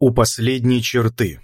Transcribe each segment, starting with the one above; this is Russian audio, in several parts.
У последней черты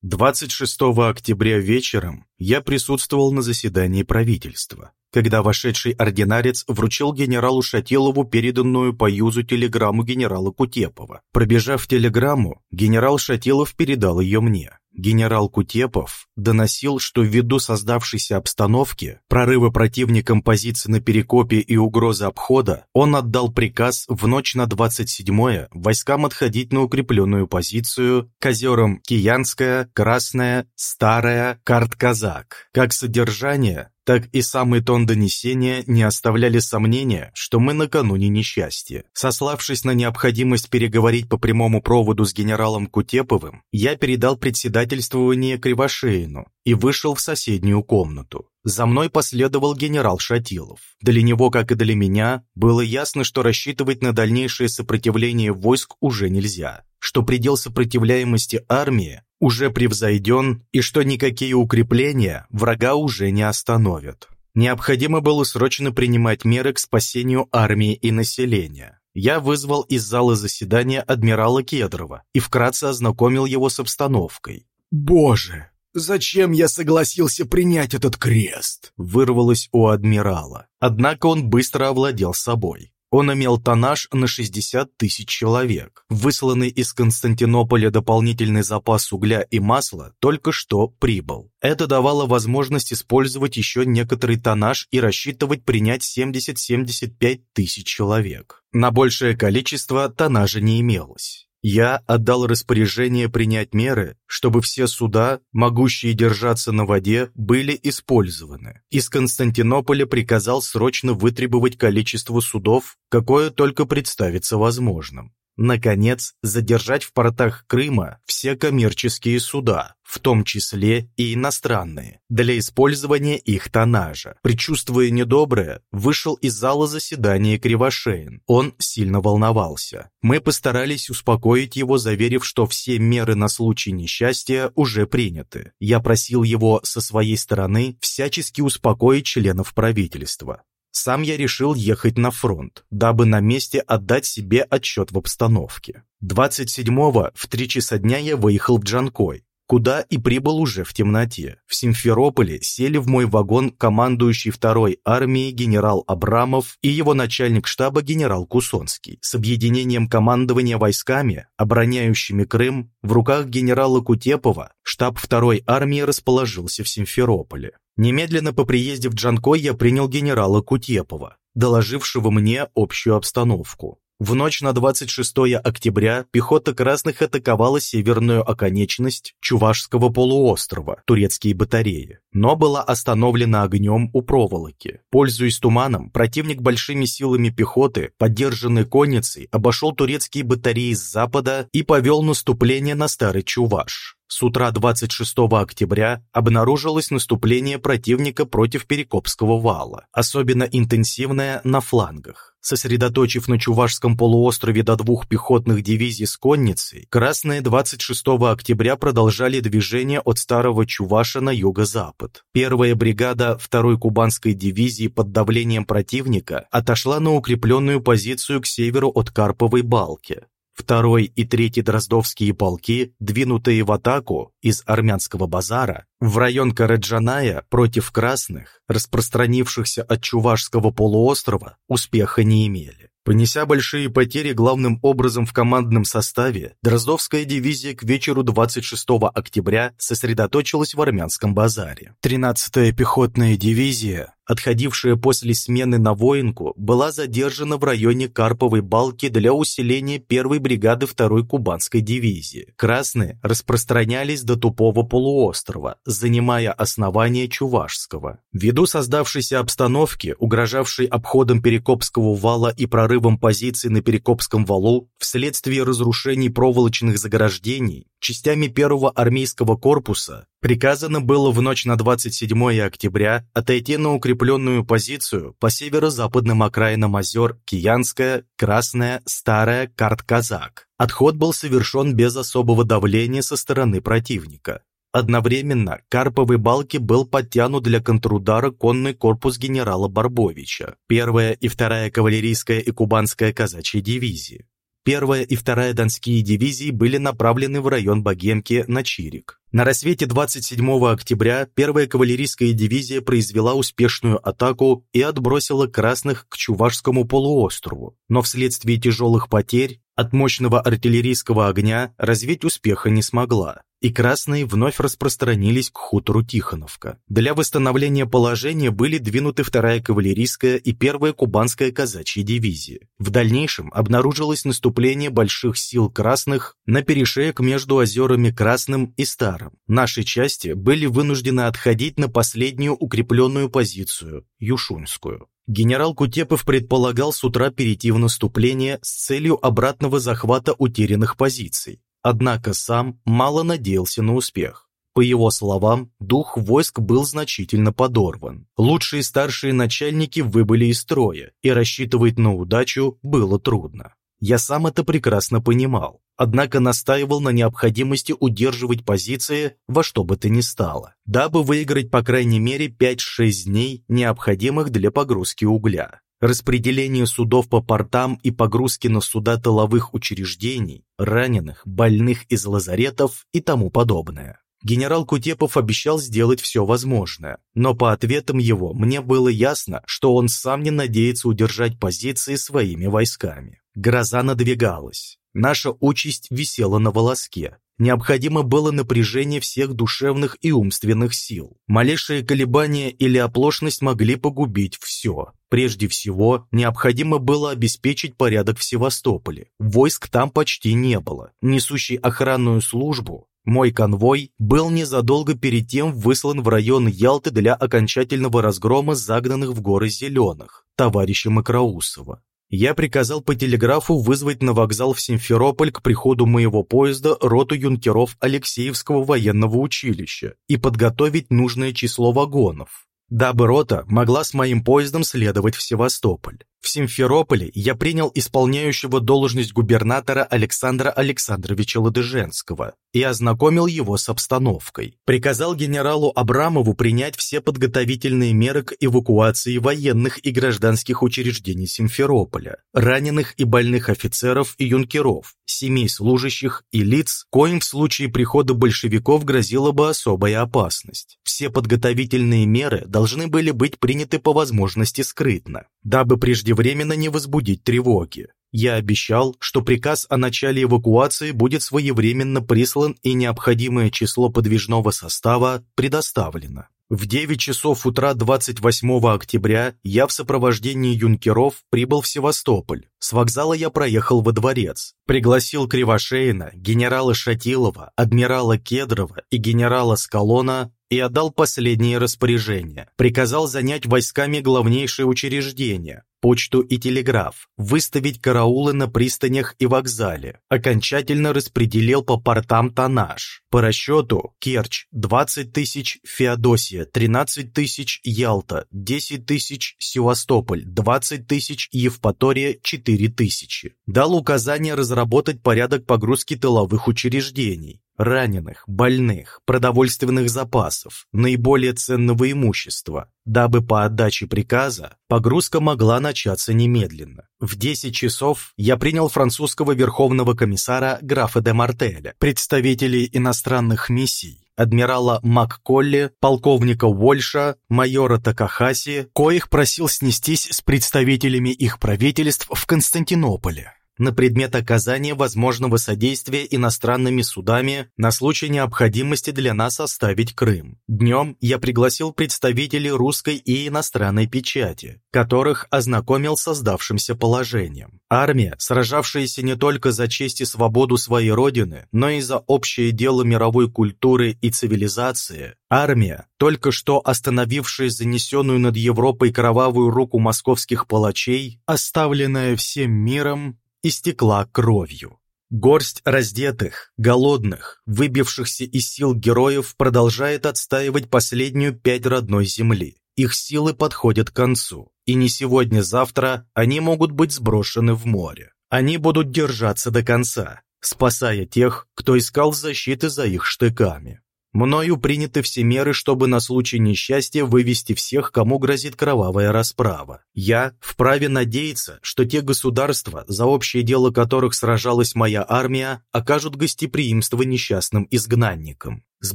26 октября вечером я присутствовал на заседании правительства, когда вошедший ординарец вручил генералу Шатилову переданную по юзу телеграмму генерала Кутепова. Пробежав телеграмму, генерал Шатилов передал ее мне. Генерал Кутепов доносил, что ввиду создавшейся обстановки, прорыва противником позиций на Перекопе и угрозы обхода, он отдал приказ в ночь на 27-е войскам отходить на укрепленную позицию к озерам Киянская, Красная, Старая, Карт-Казак. Как содержание, так и самый тон донесения не оставляли сомнения, что мы накануне несчастья. Сославшись на необходимость переговорить по прямому проводу с генералом Кутеповым, я передал председательствование Кривошеину и вышел в соседнюю комнату. За мной последовал генерал Шатилов. Для него, как и для меня, было ясно, что рассчитывать на дальнейшее сопротивление войск уже нельзя, что предел сопротивляемости армии уже превзойден и что никакие укрепления врага уже не остановят. Необходимо было срочно принимать меры к спасению армии и населения. Я вызвал из зала заседания адмирала Кедрова и вкратце ознакомил его с обстановкой. «Боже, зачем я согласился принять этот крест?» вырвалось у адмирала. Однако он быстро овладел собой. Он имел тоннаж на 60 тысяч человек. Высланный из Константинополя дополнительный запас угля и масла только что прибыл. Это давало возможность использовать еще некоторый тоннаж и рассчитывать принять 70-75 тысяч человек. На большее количество тоннажа не имелось. Я отдал распоряжение принять меры, чтобы все суда, могущие держаться на воде, были использованы. Из Константинополя приказал срочно вытребовать количество судов, какое только представится возможным. Наконец, задержать в портах Крыма все коммерческие суда, в том числе и иностранные, для использования их тоннажа. Причувствуя недоброе, вышел из зала заседания Кривошеин. Он сильно волновался. Мы постарались успокоить его, заверив, что все меры на случай несчастья уже приняты. Я просил его со своей стороны всячески успокоить членов правительства. Сам я решил ехать на фронт, дабы на месте отдать себе отчет в обстановке. 27-го в 3 часа дня я выехал в Джанкой, куда и прибыл уже в темноте. В Симферополе сели в мой вагон командующий второй армией генерал Абрамов и его начальник штаба генерал Кусонский. С объединением командования войсками, обороняющими Крым, в руках генерала Кутепова штаб второй армии расположился в Симферополе. Немедленно по приезде в Джанкой я принял генерала Кутепова, доложившего мне общую обстановку. В ночь на 26 октября пехота красных атаковала северную оконечность Чувашского полуострова, турецкие батареи, но была остановлена огнем у проволоки. Пользуясь туманом, противник большими силами пехоты, поддержанной конницей, обошел турецкие батареи с запада и повел наступление на Старый Чуваш. С утра 26 октября обнаружилось наступление противника против Перекопского вала, особенно интенсивное на флангах. Сосредоточив на Чувашском полуострове до двух пехотных дивизий с конницей, красные 26 октября продолжали движение от Старого Чуваша на юго-запад. Первая бригада второй кубанской дивизии под давлением противника отошла на укрепленную позицию к северу от Карповой балки. Второй и третий Дроздовские полки, двинутые в атаку из армянского базара, в район Караджаная против красных, распространившихся от Чувашского полуострова, успеха не имели. Понеся большие потери главным образом в командном составе, Дроздовская дивизия к вечеру 26 октября сосредоточилась в армянском базаре. 13-я пехотная дивизия отходившая после смены на воинку, была задержана в районе Карповой балки для усиления первой бригады второй кубанской дивизии. Красные распространялись до Тупого полуострова, занимая основание Чувашского. Ввиду создавшейся обстановки, угрожавшей обходом Перекопского вала и прорывом позиций на Перекопском валу, вследствие разрушений проволочных заграждений, частями первого армейского корпуса приказано было в ночь на 27 октября отойти на укрепленную позицию по северо-западным окраинам озер Киянская, Красная, Старая, Карт-Казак. Отход был совершен без особого давления со стороны противника. Одновременно Карповой балке был подтянут для контрудара конный корпус генерала Барбовича, первая и вторая кавалерийская и кубанская казачьи дивизии. Первая и вторая Донские дивизии были направлены в район Богемки на Чирик. На рассвете 27 октября первая кавалерийская дивизия произвела успешную атаку и отбросила красных к Чувашскому полуострову, но вследствие тяжелых потерь от мощного артиллерийского огня развить успеха не смогла и красные вновь распространились к хутору Тихоновка. Для восстановления положения были двинуты вторая кавалерийская и первая кубанская казачья дивизии. В дальнейшем обнаружилось наступление больших сил красных на перешеек между озерами Красным и Старым. Наши части были вынуждены отходить на последнюю укрепленную позицию – Юшунскую. Генерал Кутепов предполагал с утра перейти в наступление с целью обратного захвата утерянных позиций. Однако сам мало надеялся на успех. По его словам, дух войск был значительно подорван. Лучшие старшие начальники выбыли из строя, и рассчитывать на удачу было трудно. Я сам это прекрасно понимал, однако настаивал на необходимости удерживать позиции во что бы то ни стало, дабы выиграть по крайней мере 5-6 дней, необходимых для погрузки угля распределение судов по портам и погрузки на суда тыловых учреждений, раненых, больных из лазаретов и тому подобное. Генерал Кутепов обещал сделать все возможное, но по ответам его мне было ясно, что он сам не надеется удержать позиции своими войсками. Гроза надвигалась. Наша участь висела на волоске. Необходимо было напряжение всех душевных и умственных сил. Малейшие колебания или оплошность могли погубить все. Прежде всего, необходимо было обеспечить порядок в Севастополе. Войск там почти не было. Несущий охранную службу, мой конвой был незадолго перед тем выслан в район Ялты для окончательного разгрома загнанных в горы зеленых, товарища Макроусова. Я приказал по телеграфу вызвать на вокзал в Симферополь к приходу моего поезда роту юнкеров Алексеевского военного училища и подготовить нужное число вагонов, дабы рота могла с моим поездом следовать в Севастополь. В Симферополе я принял исполняющего должность губернатора Александра Александровича Ладыженского и ознакомил его с обстановкой. Приказал генералу Абрамову принять все подготовительные меры к эвакуации военных и гражданских учреждений Симферополя, раненых и больных офицеров и юнкеров, семей служащих и лиц, коим в случае прихода большевиков грозила бы особая опасность. Все подготовительные меры должны были быть приняты по возможности скрытно, дабы прежде преждевременно не возбудить тревоги. Я обещал, что приказ о начале эвакуации будет своевременно прислан и необходимое число подвижного состава предоставлено. В 9 часов утра 28 октября я в сопровождении юнкеров прибыл в Севастополь. С вокзала я проехал во дворец, пригласил Кривошеина, генерала Шатилова, адмирала Кедрова и генерала Скалона и отдал последние распоряжения. Приказал занять войсками главнейшие учреждения, почту и телеграф, выставить караулы на пристанях и вокзале, окончательно распределил по портам тоннаж. По расчету Керчь 20 тысяч, Феодосия 13 тысяч, Ялта 10 тысяч, Севастополь 20 тысяч, Евпатория 4 тысячи. Дал указание разработать порядок погрузки тыловых учреждений, раненых, больных, продовольственных запасов, наиболее ценного имущества, дабы по отдаче приказа погрузка могла начаться немедленно. В 10 часов я принял французского верховного комиссара графа де Мартеля, представителей иностранных миссий, адмирала Макколли, полковника Уольша, майора Такахаси, коих просил снестись с представителями их правительств в Константинополе на предмет оказания возможного содействия иностранными судами на случай необходимости для нас оставить Крым. Днем я пригласил представителей русской и иностранной печати, которых ознакомил с создавшимся положением. Армия, сражавшаяся не только за честь и свободу своей родины, но и за общее дело мировой культуры и цивилизации, армия, только что остановившая занесенную над Европой кровавую руку московских палачей, оставленная всем миром, истекла кровью. Горсть раздетых, голодных, выбившихся из сил героев продолжает отстаивать последнюю пять родной земли. Их силы подходят к концу, и не сегодня-завтра они могут быть сброшены в море. Они будут держаться до конца, спасая тех, кто искал защиты за их штыками. Мною приняты все меры, чтобы на случай несчастья вывести всех, кому грозит кровавая расправа. Я вправе надеяться, что те государства, за общее дело которых сражалась моя армия, окажут гостеприимство несчастным изгнанникам. С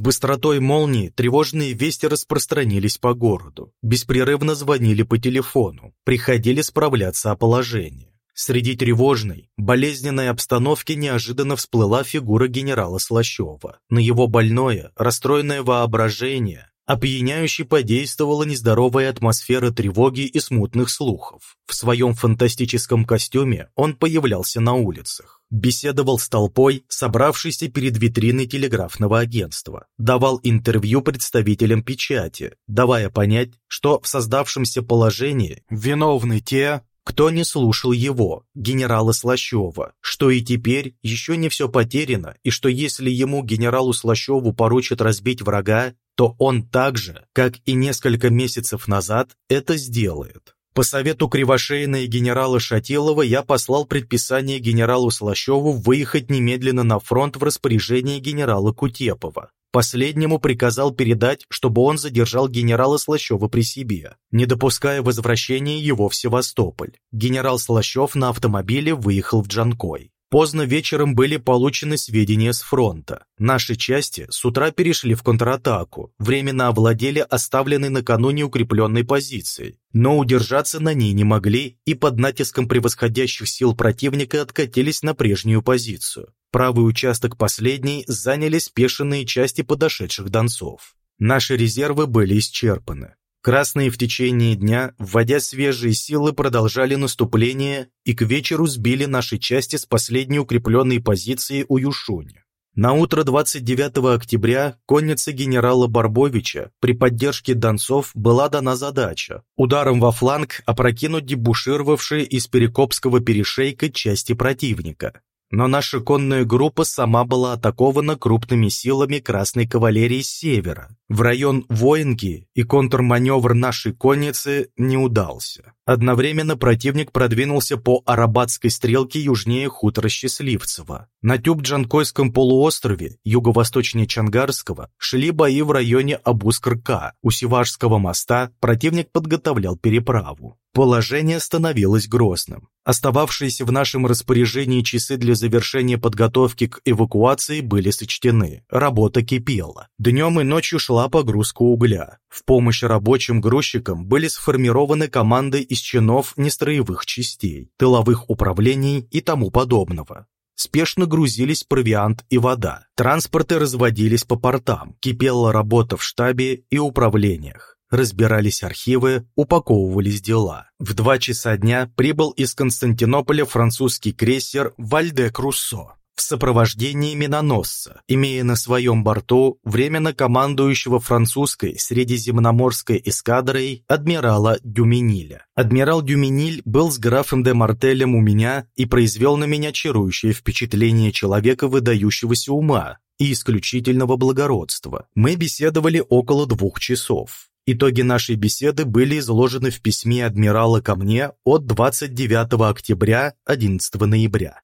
быстротой молнии тревожные вести распространились по городу. Беспрерывно звонили по телефону, приходили справляться о положении. Среди тревожной, болезненной обстановки неожиданно всплыла фигура генерала Слащева. На его больное, расстроенное воображение опьяняюще подействовала нездоровая атмосфера тревоги и смутных слухов. В своем фантастическом костюме он появлялся на улицах. Беседовал с толпой, собравшейся перед витриной телеграфного агентства. Давал интервью представителям печати, давая понять, что в создавшемся положении виновны те, кто не слушал его, генерала Слащева, что и теперь еще не все потеряно, и что если ему, генералу Слащеву, поручат разбить врага, то он так же, как и несколько месяцев назад, это сделает. По совету Кривошеина и генерала Шатилова я послал предписание генералу Слащеву выехать немедленно на фронт в распоряжение генерала Кутепова. Последнему приказал передать, чтобы он задержал генерала Слащева при себе, не допуская возвращения его в Севастополь. Генерал Слащев на автомобиле выехал в Джанкой. Поздно вечером были получены сведения с фронта. Наши части с утра перешли в контратаку, временно овладели оставленной накануне укрепленной позицией, но удержаться на ней не могли и под натиском превосходящих сил противника откатились на прежнюю позицию. Правый участок последней заняли спешенные части подошедших донцов. Наши резервы были исчерпаны. Красные в течение дня, вводя свежие силы, продолжали наступление и к вечеру сбили наши части с последней укрепленной позиции у Юшуни. На утро 29 октября коннице генерала Барбовича при поддержке донцов была дана задача ударом во фланг опрокинуть дебушировавшие из Перекопского перешейка части противника. Но наша конная группа сама была атакована крупными силами Красной кавалерии с севера. В район Воинки и контрманевр нашей конницы не удался. Одновременно противник продвинулся по Арабатской стрелке южнее хутора Счастливцева. На Тюб-Джанкойском полуострове, юго-восточнее Чангарского, шли бои в районе Абускрка. У Севашского моста противник подготовлял переправу. Положение становилось грозным. Остававшиеся в нашем распоряжении часы для завершения подготовки к эвакуации были сочтены. Работа кипела. Днем и ночью шла погрузка угля. В помощь рабочим грузчикам были сформированы команды из чинов нестроевых частей, тыловых управлений и тому подобного. Спешно грузились провиант и вода. Транспорты разводились по портам. Кипела работа в штабе и управлениях разбирались архивы, упаковывались дела. В два часа дня прибыл из Константинополя французский крейсер «Вальде Круссо» в сопровождении миноносца, имея на своем борту временно командующего французской средиземноморской эскадрой адмирала Дюмениля. Адмирал Дюмениль был с графом де Мартелем у меня и произвел на меня чарующее впечатление человека выдающегося ума, и исключительного благородства. Мы беседовали около двух часов. Итоги нашей беседы были изложены в письме адмирала ко мне от 29 октября 11 ноября.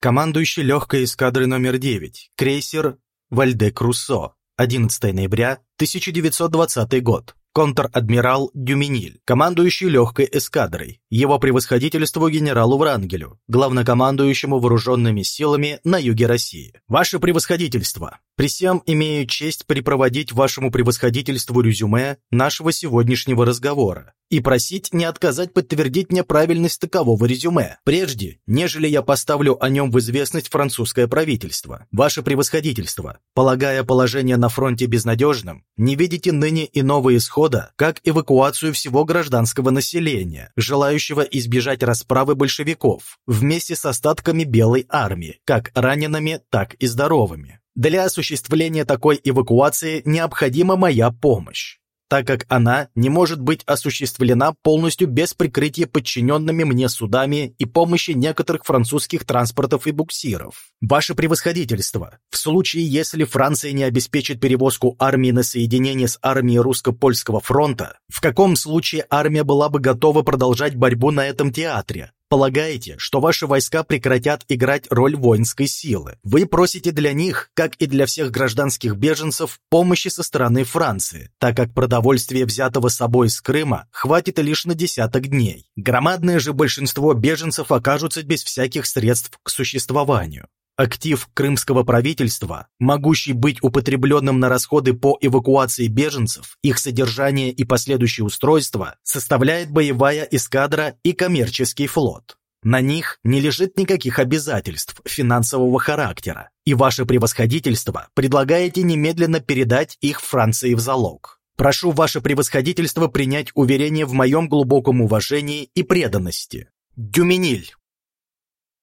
Командующий легкой эскадрой номер 9, крейсер Вальде Круссо, 11 ноября 1920 год контр-адмирал Дюминиль, командующий легкой эскадрой, его превосходительству генералу Врангелю, главнокомандующему вооруженными силами на юге России. Ваше превосходительство, при всем имею честь припроводить вашему превосходительству резюме нашего сегодняшнего разговора и просить не отказать подтвердить мне правильность такового резюме, прежде, нежели я поставлю о нем в известность французское правительство. Ваше превосходительство, полагая положение на фронте безнадежным, не видите ныне иного исхода, как эвакуацию всего гражданского населения, желающего избежать расправы большевиков, вместе с остатками Белой армии, как ранеными, так и здоровыми. Для осуществления такой эвакуации необходима моя помощь так как она не может быть осуществлена полностью без прикрытия подчиненными мне судами и помощи некоторых французских транспортов и буксиров. Ваше превосходительство, в случае, если Франция не обеспечит перевозку армии на соединение с армией русско-польского фронта, в каком случае армия была бы готова продолжать борьбу на этом театре, Полагаете, что ваши войска прекратят играть роль воинской силы. Вы просите для них, как и для всех гражданских беженцев, помощи со стороны Франции, так как продовольствия, взятого с собой из Крыма, хватит лишь на десяток дней. Громадное же большинство беженцев окажутся без всяких средств к существованию. Актив крымского правительства, могущий быть употребленным на расходы по эвакуации беженцев, их содержание и последующее устройство, составляет боевая эскадра и коммерческий флот. На них не лежит никаких обязательств финансового характера, и ваше превосходительство предлагаете немедленно передать их Франции в залог. Прошу ваше превосходительство принять уверение в моем глубоком уважении и преданности. Дюминиль.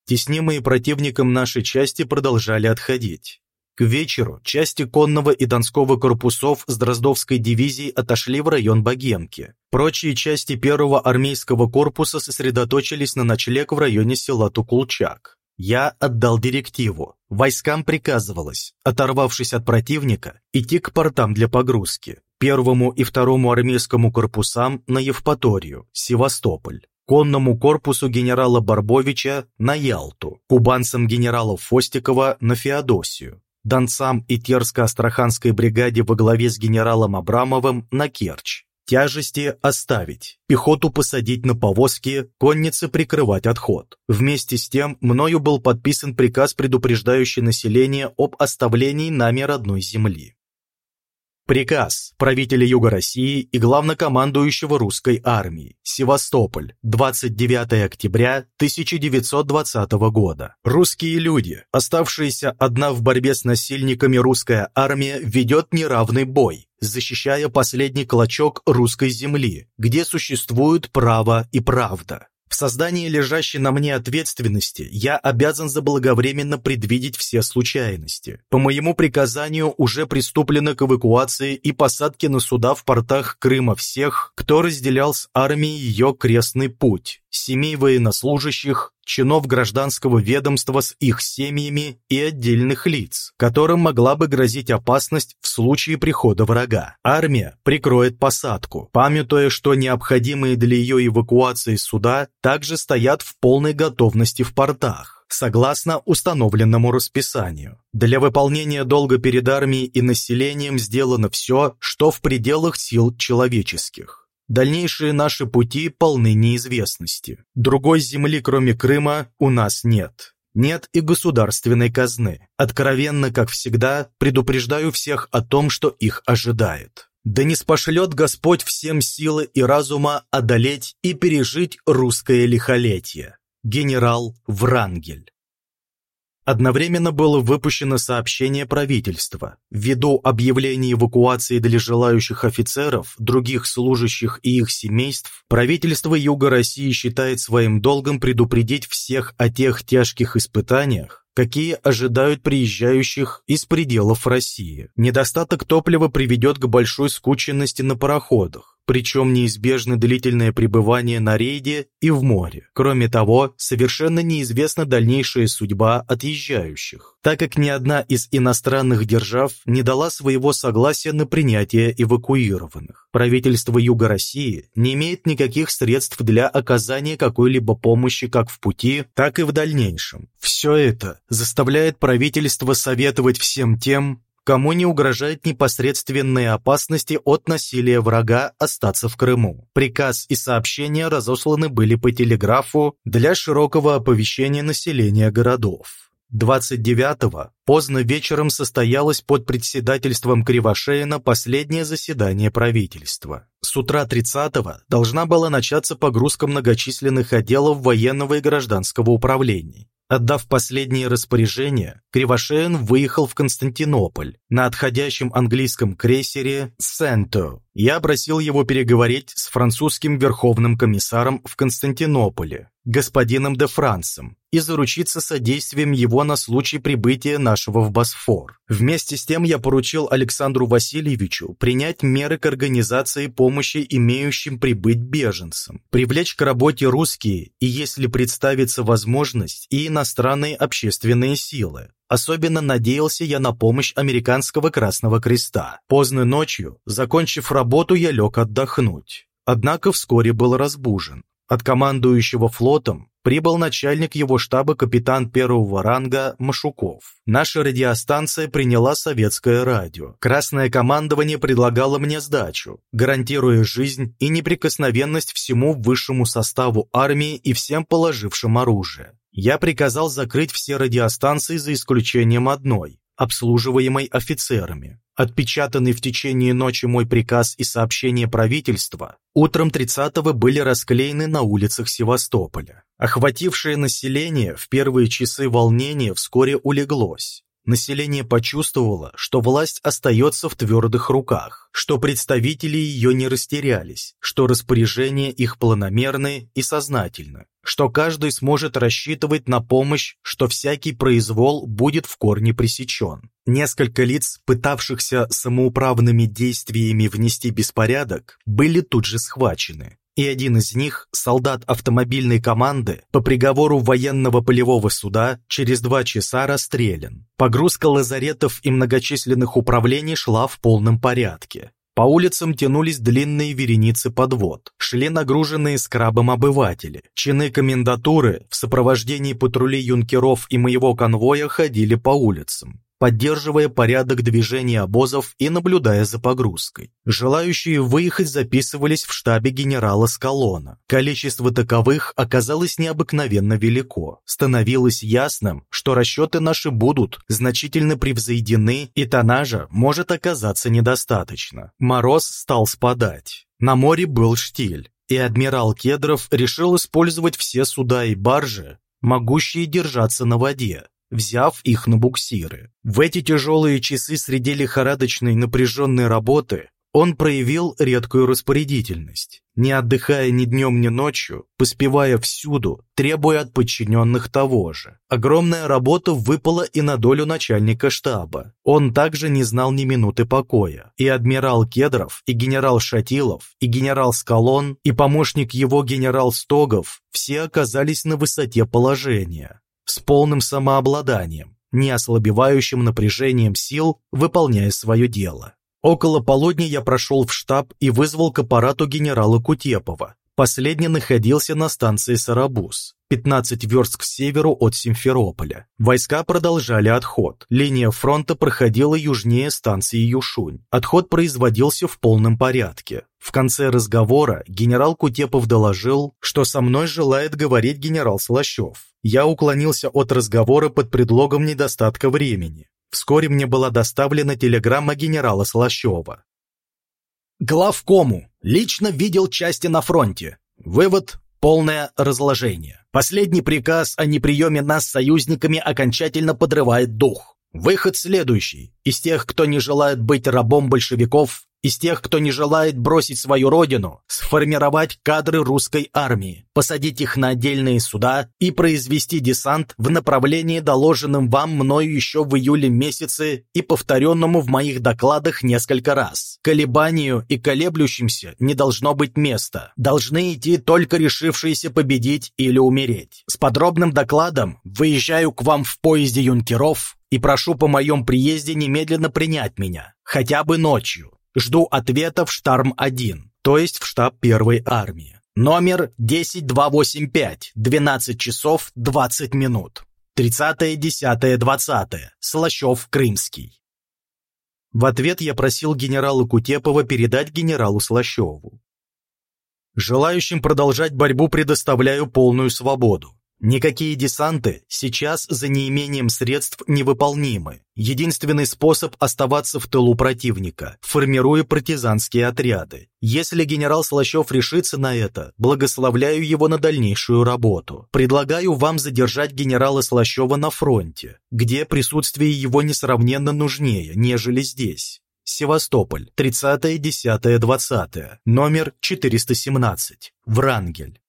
Теснимые противником нашей части продолжали отходить. К вечеру части конного и донского корпусов с Дроздовской дивизией отошли в район Богемки. Прочие части первого армейского корпуса сосредоточились на ночлег в районе села Тукулчак. Я отдал директиву. Войскам приказывалось, оторвавшись от противника, идти к портам для погрузки. Первому и второму армейскому корпусам на Евпаторию, Севастополь конному корпусу генерала Барбовича на Ялту, кубанцам генерала Фостикова на Феодосию, донцам и Терско-Астраханской бригаде во главе с генералом Абрамовым на Керчь. Тяжести оставить, пехоту посадить на повозки, конницы прикрывать отход. Вместе с тем, мною был подписан приказ, предупреждающий население об оставлении нами родной земли. Приказ правителя Юга России и главнокомандующего русской армии. Севастополь, 29 октября 1920 года. Русские люди, оставшиеся одна в борьбе с насильниками русская армия, ведет неравный бой, защищая последний клочок русской земли, где существуют право и правда. В создании лежащей на мне ответственности я обязан заблаговременно предвидеть все случайности. По моему приказанию уже приступлено к эвакуации и посадке на суда в портах Крыма всех, кто разделял с армией ее крестный путь, семей военнослужащих, чинов гражданского ведомства с их семьями и отдельных лиц, которым могла бы грозить опасность в случае прихода врага. Армия прикроет посадку, памятуя, что необходимые для ее эвакуации суда также стоят в полной готовности в портах согласно установленному расписанию. Для выполнения долга перед армией и населением сделано все, что в пределах сил человеческих. Дальнейшие наши пути полны неизвестности. Другой земли, кроме Крыма, у нас нет. Нет и государственной казны. Откровенно, как всегда, предупреждаю всех о том, что их ожидает. Да не спошлет Господь всем силы и разума одолеть и пережить русское лихолетие. Генерал Врангель Одновременно было выпущено сообщение правительства. Ввиду объявления эвакуации для желающих офицеров, других служащих и их семейств, правительство Юга России считает своим долгом предупредить всех о тех тяжких испытаниях, какие ожидают приезжающих из пределов России. Недостаток топлива приведет к большой скученности на пароходах причем неизбежно длительное пребывание на рейде и в море. Кроме того, совершенно неизвестна дальнейшая судьба отъезжающих, так как ни одна из иностранных держав не дала своего согласия на принятие эвакуированных. Правительство Юга России не имеет никаких средств для оказания какой-либо помощи как в пути, так и в дальнейшем. Все это заставляет правительство советовать всем тем, кому не угрожает непосредственные опасности от насилия врага остаться в Крыму. Приказ и сообщения разосланы были по телеграфу для широкого оповещения населения городов. 29-го поздно вечером состоялось под председательством Кривошеина последнее заседание правительства. С утра 30-го должна была начаться погрузка многочисленных отделов военного и гражданского управления. Отдав последние распоряжения, Кривошеин выехал в Константинополь на отходящем английском крейсере «Сенто». Я просил его переговорить с французским верховным комиссаром в Константинополе, господином де Франсом, и заручиться содействием его на случай прибытия нашего в Босфор. Вместе с тем я поручил Александру Васильевичу принять меры к организации помощи имеющим прибыть беженцам, привлечь к работе русские и, если представится возможность, и иностранные общественные силы. Особенно надеялся я на помощь американского Красного Креста. Поздно ночью, закончив работу, я лег отдохнуть. Однако вскоре был разбужен. От командующего флотом прибыл начальник его штаба капитан первого ранга Машуков. Наша радиостанция приняла советское радио. Красное командование предлагало мне сдачу, гарантируя жизнь и неприкосновенность всему высшему составу армии и всем положившим оружие. Я приказал закрыть все радиостанции за исключением одной, обслуживаемой офицерами. Отпечатанный в течение ночи мой приказ и сообщение правительства утром 30-го были расклеены на улицах Севастополя. Охватившее население в первые часы волнения вскоре улеглось. Население почувствовало, что власть остается в твердых руках, что представители ее не растерялись, что распоряжения их планомерны и сознательны, что каждый сможет рассчитывать на помощь, что всякий произвол будет в корне пресечен. Несколько лиц, пытавшихся самоуправными действиями внести беспорядок, были тут же схвачены и один из них, солдат автомобильной команды, по приговору военного полевого суда через два часа расстрелян. Погрузка лазаретов и многочисленных управлений шла в полном порядке. По улицам тянулись длинные вереницы подвод, шли нагруженные скрабом обыватели. Чины комендатуры в сопровождении патрулей юнкеров и моего конвоя ходили по улицам поддерживая порядок движения обозов и наблюдая за погрузкой. Желающие выехать записывались в штабе генерала Скалона. Количество таковых оказалось необыкновенно велико. Становилось ясным, что расчеты наши будут значительно превзойдены и тоннажа может оказаться недостаточно. Мороз стал спадать. На море был штиль, и адмирал Кедров решил использовать все суда и баржи, могущие держаться на воде, взяв их на буксиры. В эти тяжелые часы среди лихорадочной напряженной работы он проявил редкую распорядительность, не отдыхая ни днем, ни ночью, поспевая всюду, требуя от подчиненных того же. Огромная работа выпала и на долю начальника штаба. Он также не знал ни минуты покоя. И адмирал Кедров, и генерал Шатилов, и генерал Скалон, и помощник его генерал Стогов все оказались на высоте положения с полным самообладанием, не ослабевающим напряжением сил, выполняя свое дело. Около полудня я прошел в штаб и вызвал к аппарату генерала Кутепова. Последний находился на станции Сарабуз, 15 верст к северу от Симферополя. Войска продолжали отход. Линия фронта проходила южнее станции Юшунь. Отход производился в полном порядке. В конце разговора генерал Кутепов доложил, что со мной желает говорить генерал Слащев. Я уклонился от разговора под предлогом недостатка времени. Вскоре мне была доставлена телеграмма генерала Слащева. Главкому. Лично видел части на фронте. Вывод – полное разложение. Последний приказ о неприеме нас союзниками окончательно подрывает дух. Выход следующий. Из тех, кто не желает быть рабом большевиков, из тех, кто не желает бросить свою родину, сформировать кадры русской армии, посадить их на отдельные суда и произвести десант в направлении, доложенным вам мною еще в июле месяце и повторенному в моих докладах несколько раз. Колебанию и колеблющимся не должно быть места. Должны идти только решившиеся победить или умереть. С подробным докладом выезжаю к вам в поезде юнкеров и прошу по моем приезде немедленно принять меня, хотя бы ночью. Жду ответа в Штарм-1, то есть в штаб первой армии. Номер 10285, 12 часов 20 минут. 30-10-20. Слащев, Крымский. В ответ я просил генерала Кутепова передать генералу Слащеву. Желающим продолжать борьбу предоставляю полную свободу. Никакие десанты сейчас за неимением средств невыполнимы. Единственный способ оставаться в тылу противника, формируя партизанские отряды. Если генерал Слащев решится на это, благословляю его на дальнейшую работу. Предлагаю вам задержать генерала Слащева на фронте, где присутствие его несравненно нужнее, нежели здесь. Севастополь, 30-10-20, номер 417, Врангель.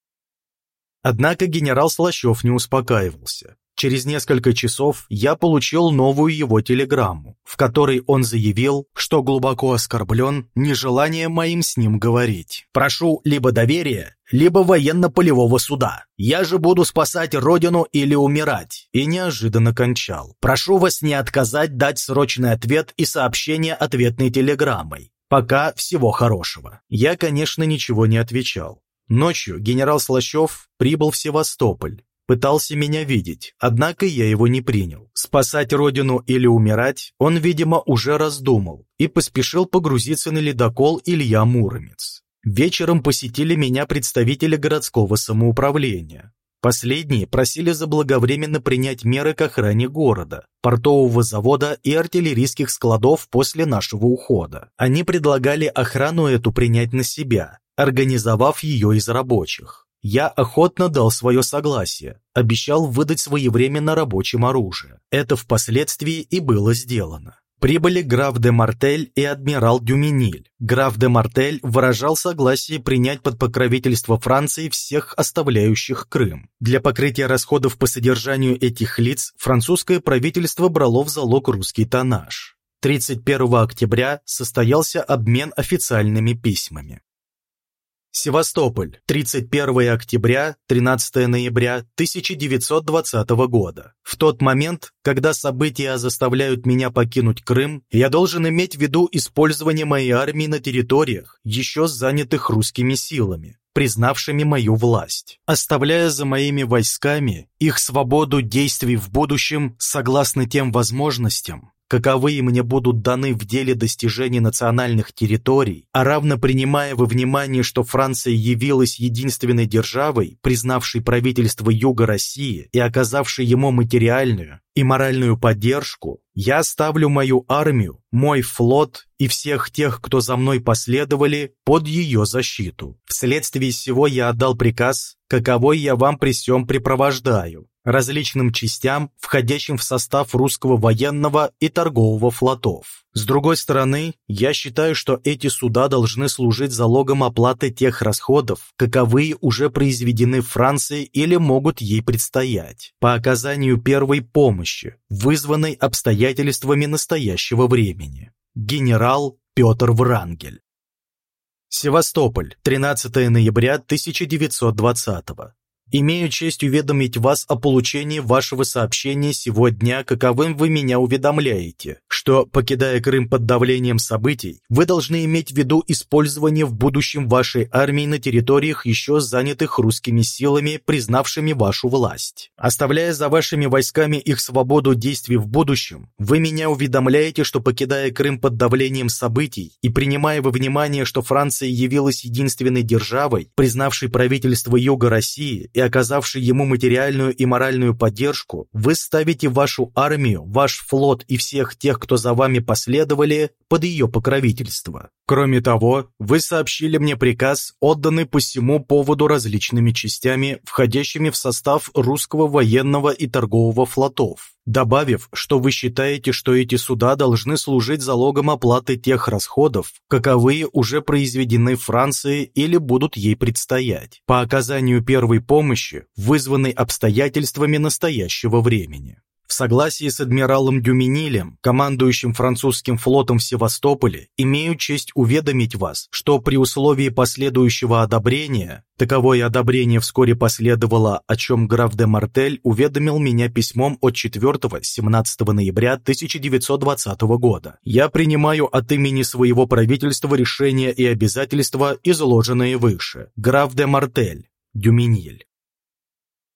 Однако генерал Слащев не успокаивался. Через несколько часов я получил новую его телеграмму, в которой он заявил, что глубоко оскорблен нежеланием моим с ним говорить. «Прошу либо доверия, либо военно-полевого суда. Я же буду спасать родину или умирать». И неожиданно кончал. «Прошу вас не отказать дать срочный ответ и сообщение ответной телеграммой. Пока всего хорошего». Я, конечно, ничего не отвечал. Ночью генерал Слащев прибыл в Севастополь пытался меня видеть, однако я его не принял. Спасать родину или умирать он, видимо, уже раздумал и поспешил погрузиться на ледокол Илья Муромец. Вечером посетили меня представители городского самоуправления. Последние просили заблаговременно принять меры к охране города, портового завода и артиллерийских складов после нашего ухода. Они предлагали охрану эту принять на себя, организовав ее из рабочих. Я охотно дал свое согласие, обещал выдать своевременно рабочим оружие. Это впоследствии и было сделано. Прибыли граф де Мартель и адмирал Дюминиль. Граф де Мартель выражал согласие принять под покровительство Франции всех оставляющих Крым. Для покрытия расходов по содержанию этих лиц французское правительство брало в залог русский тоннаж. 31 октября состоялся обмен официальными письмами. Севастополь, 31 октября, 13 ноября 1920 года. В тот момент, когда события заставляют меня покинуть Крым, я должен иметь в виду использование моей армии на территориях, еще занятых русскими силами признавшими мою власть, оставляя за моими войсками их свободу действий в будущем согласно тем возможностям, каковые мне будут даны в деле достижения национальных территорий, а равно принимая во внимание, что Франция явилась единственной державой, признавшей правительство Юга России и оказавшей ему материальную и моральную поддержку, я ставлю мою армию, мой флот и всех тех, кто за мной последовали, под ее защиту. Вследствие всего я отдал приказ, каковой я вам при всем припровождаю, различным частям, входящим в состав русского военного и торгового флотов. С другой стороны, я считаю, что эти суда должны служить залогом оплаты тех расходов, каковые уже произведены Францией или могут ей предстоять, по оказанию первой помощи, вызванной обстоятельствами настоящего времени. Генерал Петр Врангель Севастополь, 13 ноября 1920 года. Имею честь уведомить вас о получении вашего сообщения сегодня, каковым вы меня уведомляете, что, покидая Крым под давлением событий, вы должны иметь в виду использование в будущем вашей армии на территориях, еще занятых русскими силами, признавшими вашу власть. Оставляя за вашими войсками их свободу действий в будущем, вы меня уведомляете, что, покидая Крым под давлением событий и принимая во внимание, что Франция явилась единственной державой, признавшей правительство Юга России и оказавший ему материальную и моральную поддержку, вы ставите вашу армию, ваш флот и всех тех, кто за вами последовали, под ее покровительство. Кроме того, вы сообщили мне приказ, отданный по всему поводу различными частями, входящими в состав русского военного и торгового флотов, добавив, что вы считаете, что эти суда должны служить залогом оплаты тех расходов, каковые уже произведены Францией или будут ей предстоять, по оказанию первой помощи, вызванной обстоятельствами настоящего времени. В согласии с адмиралом Дюминилем, командующим французским флотом в Севастополе, имею честь уведомить вас, что при условии последующего одобрения, таковое одобрение вскоре последовало, о чем граф де Мартель уведомил меня письмом от 4-17 ноября 1920 года. Я принимаю от имени своего правительства решения и обязательства, изложенные выше. Граф де Мартель, Дюминиль.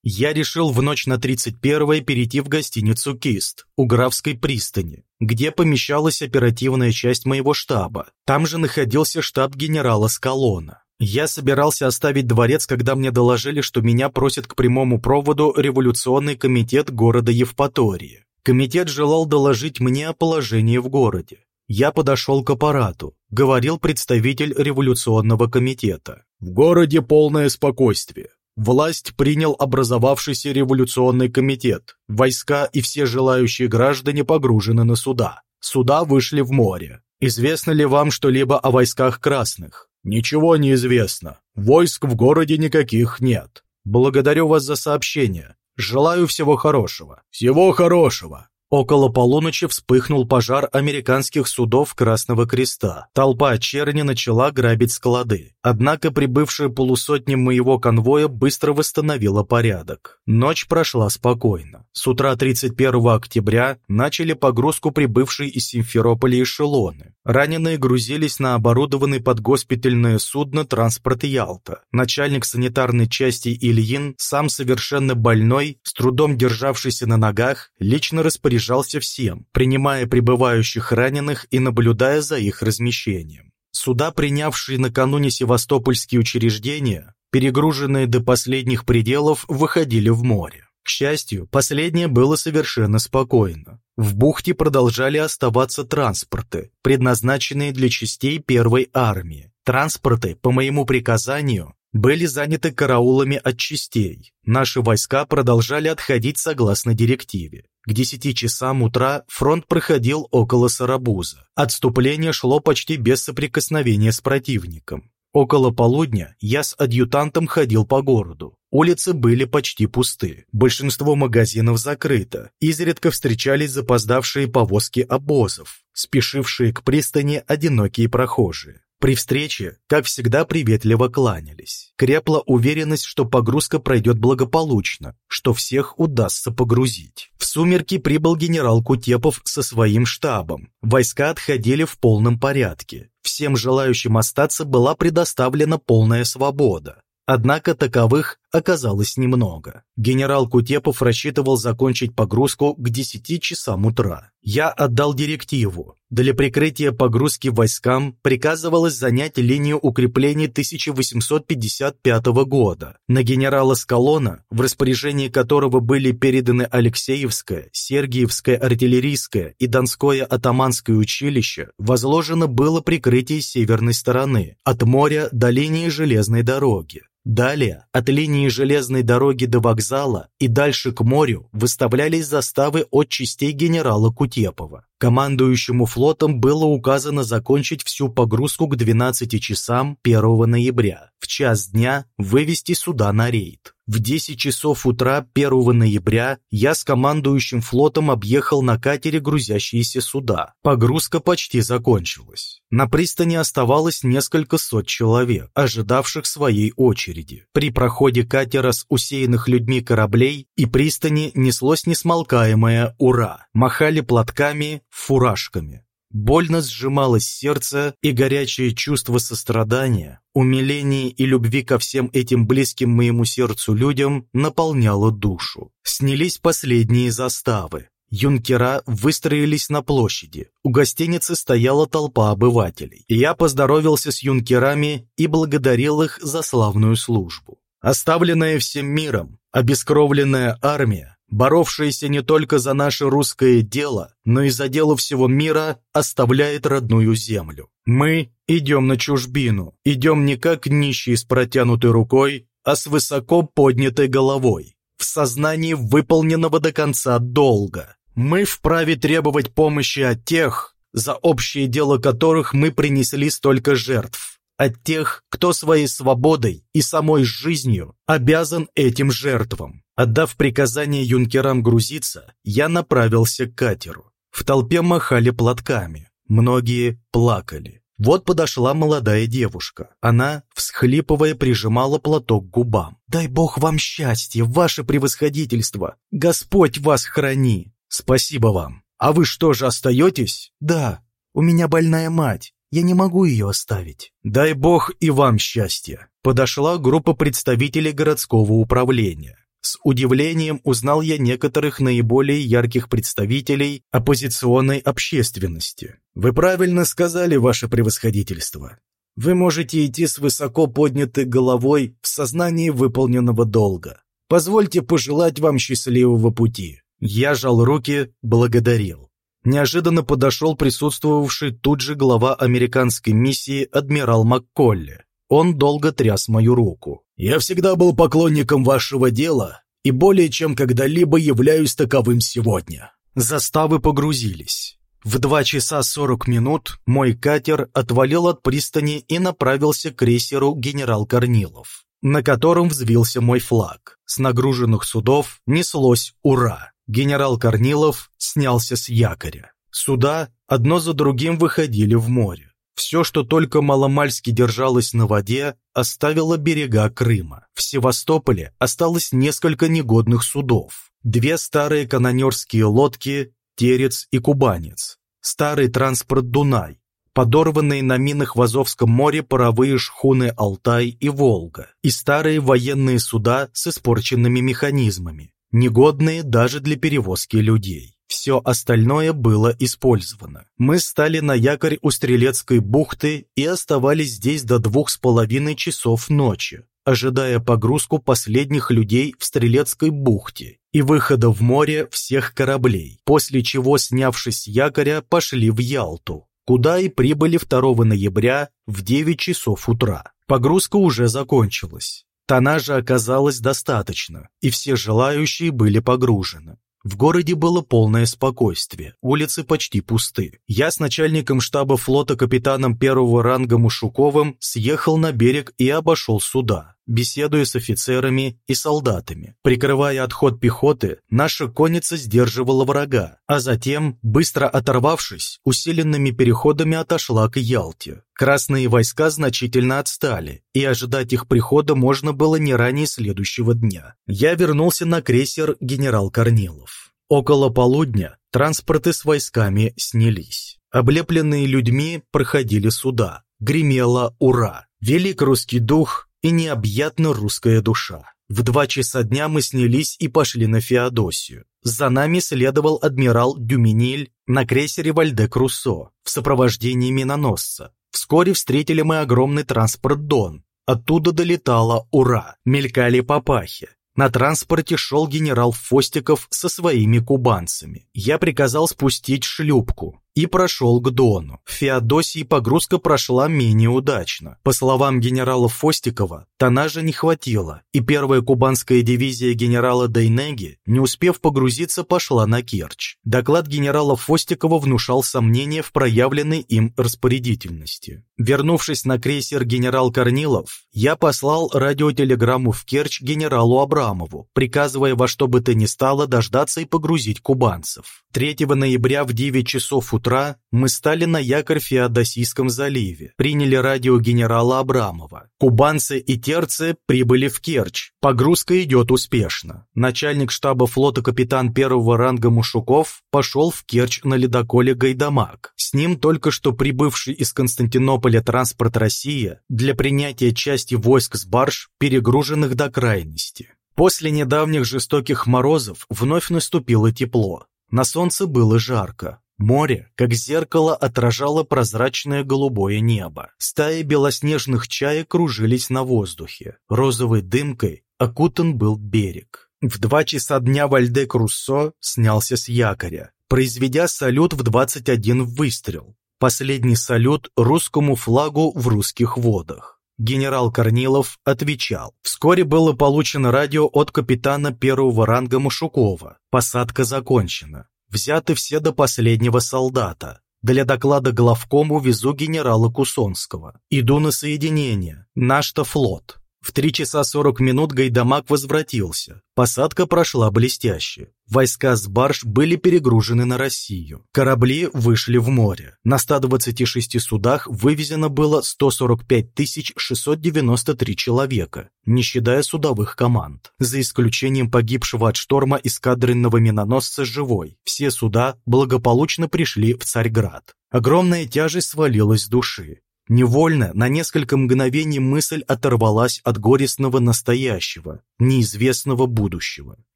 Я решил в ночь на 31-е перейти в гостиницу «Кист» у Графской пристани, где помещалась оперативная часть моего штаба. Там же находился штаб генерала Скалона. Я собирался оставить дворец, когда мне доложили, что меня просит к прямому проводу революционный комитет города Евпатории. Комитет желал доложить мне о положении в городе. Я подошел к аппарату, говорил представитель революционного комитета. В городе полное спокойствие. Власть принял образовавшийся революционный комитет. Войска и все желающие граждане погружены на суда. Суда вышли в море. Известно ли вам что-либо о войсках красных? Ничего не известно. Войск в городе никаких нет. Благодарю вас за сообщение. Желаю всего хорошего. Всего хорошего. Около полуночи вспыхнул пожар американских судов Красного Креста. Толпа черни начала грабить склады. Однако прибывшая полусотня моего конвоя быстро восстановила порядок. Ночь прошла спокойно. С утра 31 октября начали погрузку прибывшей из Симферополя эшелоны. Раненые грузились на оборудованный под госпитальное судно «Транспорт Ялта». Начальник санитарной части Ильин, сам совершенно больной, с трудом державшийся на ногах, лично распоряжался распоряжался всем, принимая прибывающих раненых и наблюдая за их размещением. Суда, принявшие накануне севастопольские учреждения, перегруженные до последних пределов, выходили в море. К счастью, последнее было совершенно спокойно. В бухте продолжали оставаться транспорты, предназначенные для частей первой армии. Транспорты, по моему приказанию, были заняты караулами от частей. Наши войска продолжали отходить согласно директиве. К 10 часам утра фронт проходил около Сарабуза. Отступление шло почти без соприкосновения с противником. Около полудня я с адъютантом ходил по городу. Улицы были почти пусты, большинство магазинов закрыто, изредка встречались запоздавшие повозки обозов, спешившие к пристани одинокие прохожие. При встрече, как всегда, приветливо кланялись. Крепла уверенность, что погрузка пройдет благополучно, что всех удастся погрузить. В сумерки прибыл генерал Кутепов со своим штабом. Войска отходили в полном порядке. Всем желающим остаться была предоставлена полная свобода. Однако таковых оказалось немного. Генерал Кутепов рассчитывал закончить погрузку к 10 часам утра. Я отдал директиву. Для прикрытия погрузки войскам приказывалось занять линию укреплений 1855 года. На генерала Скалона, в распоряжении которого были переданы Алексеевское, Сергиевское артиллерийское и Донское атаманское училище, возложено было прикрытие северной стороны, от моря до линии железной дороги. Далее, от линии железной дороги до вокзала и дальше к морю выставлялись заставы от частей генерала Кутепова. Командующему флотом было указано закончить всю погрузку к 12 часам 1 ноября, в час дня вывести суда на рейд. В 10 часов утра 1 ноября я с командующим флотом объехал на катере грузящиеся суда. Погрузка почти закончилась. На пристани оставалось несколько сот человек, ожидавших своей очереди. При проходе катера с усеянных людьми кораблей и пристани неслось несмолкаемое «Ура!». Махали платками, фуражками. Больно сжималось сердце, и горячее чувство сострадания, умиления и любви ко всем этим близким моему сердцу людям наполняло душу. Снялись последние заставы. Юнкера выстроились на площади. У гостиницы стояла толпа обывателей. Я поздоровился с юнкерами и благодарил их за славную службу. Оставленная всем миром, обескровленная армия, боровшаяся не только за наше русское дело, но и за дело всего мира, оставляет родную землю. Мы идем на чужбину, идем не как нищие с протянутой рукой, а с высоко поднятой головой, в сознании выполненного до конца долга. Мы вправе требовать помощи от тех, за общее дело которых мы принесли столько жертв, от тех, кто своей свободой и самой жизнью обязан этим жертвам. Отдав приказание юнкерам грузиться, я направился к катеру. В толпе махали платками, многие плакали. Вот подошла молодая девушка. Она, всхлипывая, прижимала платок к губам. «Дай Бог вам счастья, ваше превосходительство! Господь вас храни!» «Спасибо вам! А вы что же, остаетесь?» «Да, у меня больная мать. Я не могу ее оставить. Дай бог и вам счастья. Подошла группа представителей городского управления. С удивлением узнал я некоторых наиболее ярких представителей оппозиционной общественности. Вы правильно сказали, ваше превосходительство. Вы можете идти с высоко поднятой головой в сознании выполненного долга. Позвольте пожелать вам счастливого пути. Я жал руки, благодарил. Неожиданно подошел присутствовавший тут же глава американской миссии адмирал МакКолли. Он долго тряс мою руку. «Я всегда был поклонником вашего дела и более чем когда-либо являюсь таковым сегодня». Заставы погрузились. В два часа сорок минут мой катер отвалил от пристани и направился к крейсеру «Генерал Корнилов», на котором взвился мой флаг. С нагруженных судов неслось «Ура!». Генерал Корнилов снялся с якоря. Суда одно за другим выходили в море. Все, что только маломальски держалось на воде, оставило берега Крыма. В Севастополе осталось несколько негодных судов. Две старые канонерские лодки «Терец» и «Кубанец», старый транспорт «Дунай», подорванные на минах в Азовском море паровые шхуны «Алтай» и «Волга» и старые военные суда с испорченными механизмами, негодные даже для перевозки людей. Все остальное было использовано. Мы стали на якорь у Стрелецкой бухты и оставались здесь до двух с половиной часов ночи, ожидая погрузку последних людей в Стрелецкой бухте и выхода в море всех кораблей, после чего, снявшись с якоря, пошли в Ялту, куда и прибыли 2 ноября в 9 часов утра. Погрузка уже закончилась. Тоннажа оказалось достаточно, и все желающие были погружены. В городе было полное спокойствие, улицы почти пусты. Я с начальником штаба флота капитаном первого ранга Мушуковым съехал на берег и обошел суда, беседуя с офицерами и солдатами. Прикрывая отход пехоты, наша конница сдерживала врага, а затем, быстро оторвавшись, усиленными переходами отошла к Ялте. Красные войска значительно отстали, и ожидать их прихода можно было не ранее следующего дня. Я вернулся на крейсер «Генерал Корнилов». Около полудня транспорты с войсками снялись. Облепленные людьми проходили суда. Гремело «Ура!». Велик русский дух и необъятна русская душа. В два часа дня мы снялись и пошли на Феодосию. За нами следовал адмирал Дюминиль на крейсере Вальде-Круссо в сопровождении миноносца. Вскоре встретили мы огромный транспорт «Дон». Оттуда долетала «Ура», мелькали папахи. На транспорте шел генерал Фостиков со своими кубанцами. Я приказал спустить шлюпку и прошел к Дону. В Феодосии погрузка прошла менее удачно. По словам генерала Фостикова, тоннажа не хватило, и первая кубанская дивизия генерала Дейнеги, не успев погрузиться, пошла на Керчь. Доклад генерала Фостикова внушал сомнения в проявленной им распорядительности. Вернувшись на крейсер генерал Корнилов, я послал радиотелеграмму в Керчь генералу Абрамову, приказывая во что бы то ни стало дождаться и погрузить кубанцев. 3 ноября в 9 часов утра мы стали на якорь в Феодосийском заливе, приняли радио генерала Абрамова. Кубанцы и терцы прибыли в Керчь. Погрузка идет успешно. Начальник штаба флота капитан первого ранга Мушуков пошел в Керчь на ледоколе «Гайдамак». С ним только что прибывший из Константинополя транспорт «Россия» для принятия части войск с барж, перегруженных до крайности. После недавних жестоких морозов вновь наступило тепло. На солнце было жарко. Море, как зеркало, отражало прозрачное голубое небо. Стаи белоснежных чаек кружились на воздухе. Розовой дымкой окутан был берег. В два часа дня Вальдек Руссо снялся с якоря, произведя салют в 21 выстрел. Последний салют русскому флагу в русских водах. Генерал Корнилов отвечал. Вскоре было получено радио от капитана первого ранга Машукова. Посадка закончена. Взяты все до последнего солдата. Для доклада главкому везу генерала Кусонского. Иду на соединение. Наш-то флот. В 3 часа 40 минут Гайдамак возвратился. Посадка прошла блестяще. Войска с барж были перегружены на Россию. Корабли вышли в море. На 126 судах вывезено было 145 693 человека, не считая судовых команд. За исключением погибшего от шторма эскадренного миноносца «Живой», все суда благополучно пришли в Царьград. Огромная тяжесть свалилась с души. Невольно, на несколько мгновений мысль оторвалась от горестного настоящего, неизвестного будущего.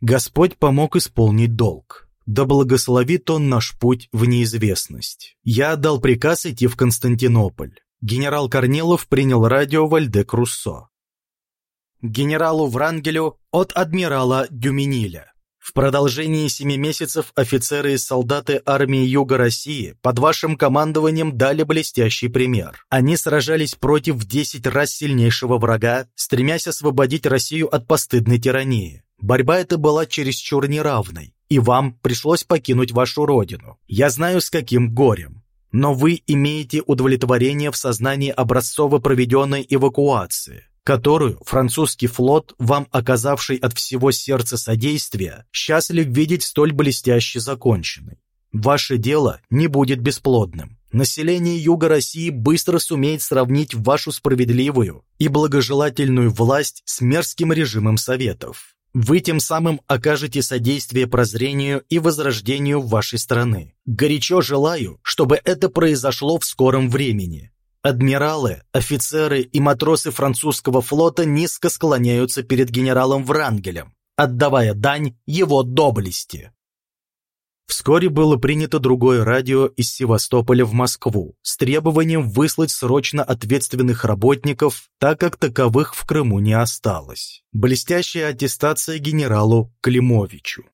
Господь помог исполнить долг. Да благословит Он наш путь в неизвестность. Я отдал приказ идти в Константинополь. Генерал Корнилов принял радио Вальде Круссо. Генералу Врангелю от адмирала Дюминиля. В продолжении семи месяцев офицеры и солдаты армии Юга России под вашим командованием дали блестящий пример. Они сражались против в 10 раз сильнейшего врага, стремясь освободить Россию от постыдной тирании. Борьба эта была чересчур неравной, и вам пришлось покинуть вашу родину. Я знаю, с каким горем. Но вы имеете удовлетворение в сознании образцово проведенной эвакуации. Которую французский флот, вам оказавший от всего сердца содействия, счастлив видеть столь блестяще законченной. Ваше дело не будет бесплодным. Население Юга России быстро сумеет сравнить вашу справедливую и благожелательную власть с мерзким режимом Советов. Вы тем самым окажете содействие прозрению и возрождению вашей страны. Горячо желаю, чтобы это произошло в скором времени. Адмиралы, офицеры и матросы французского флота низко склоняются перед генералом Врангелем, отдавая дань его доблести. Вскоре было принято другое радио из Севастополя в Москву с требованием выслать срочно ответственных работников, так как таковых в Крыму не осталось. Блестящая аттестация генералу Климовичу.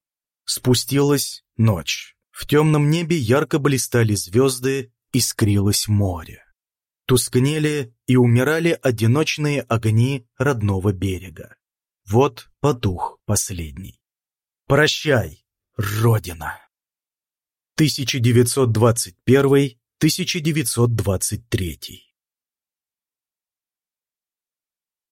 Спустилась ночь. В темном небе ярко блистали звезды, искрилось море. Тускнели и умирали одиночные огни родного берега. Вот потух последний. Прощай, Родина! 1921-1923